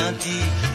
lundi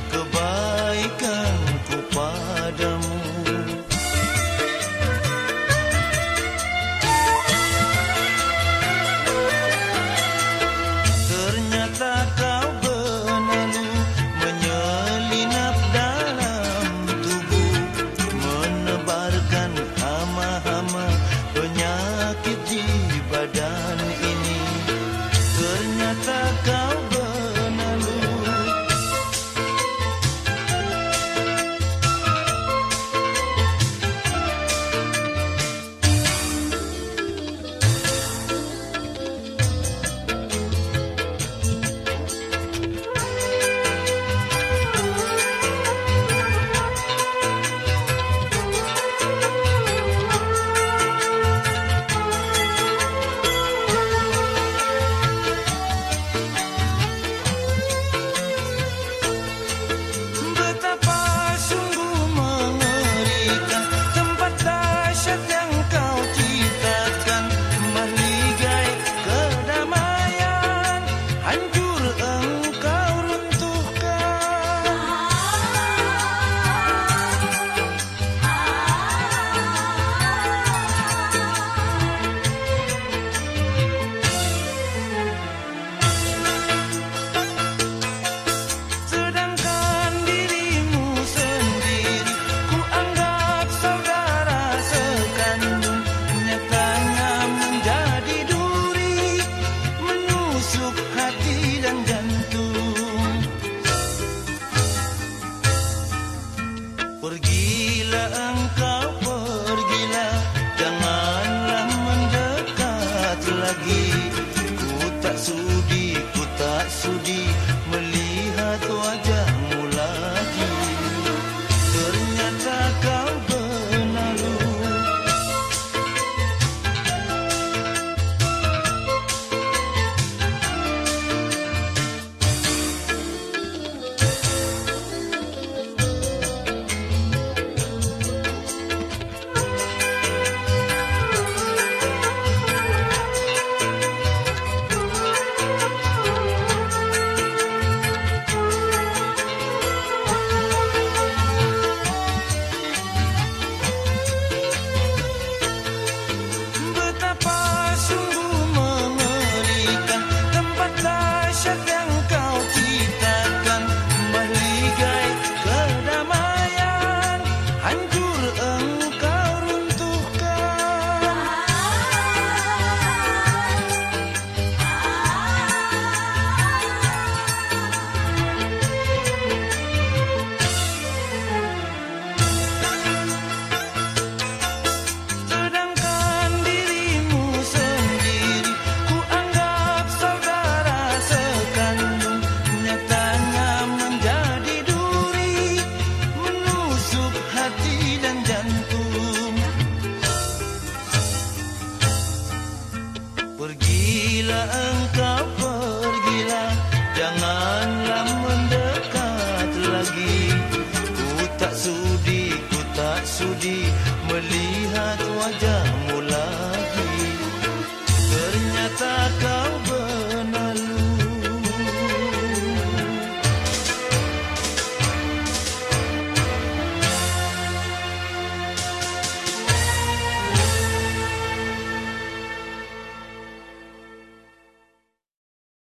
love.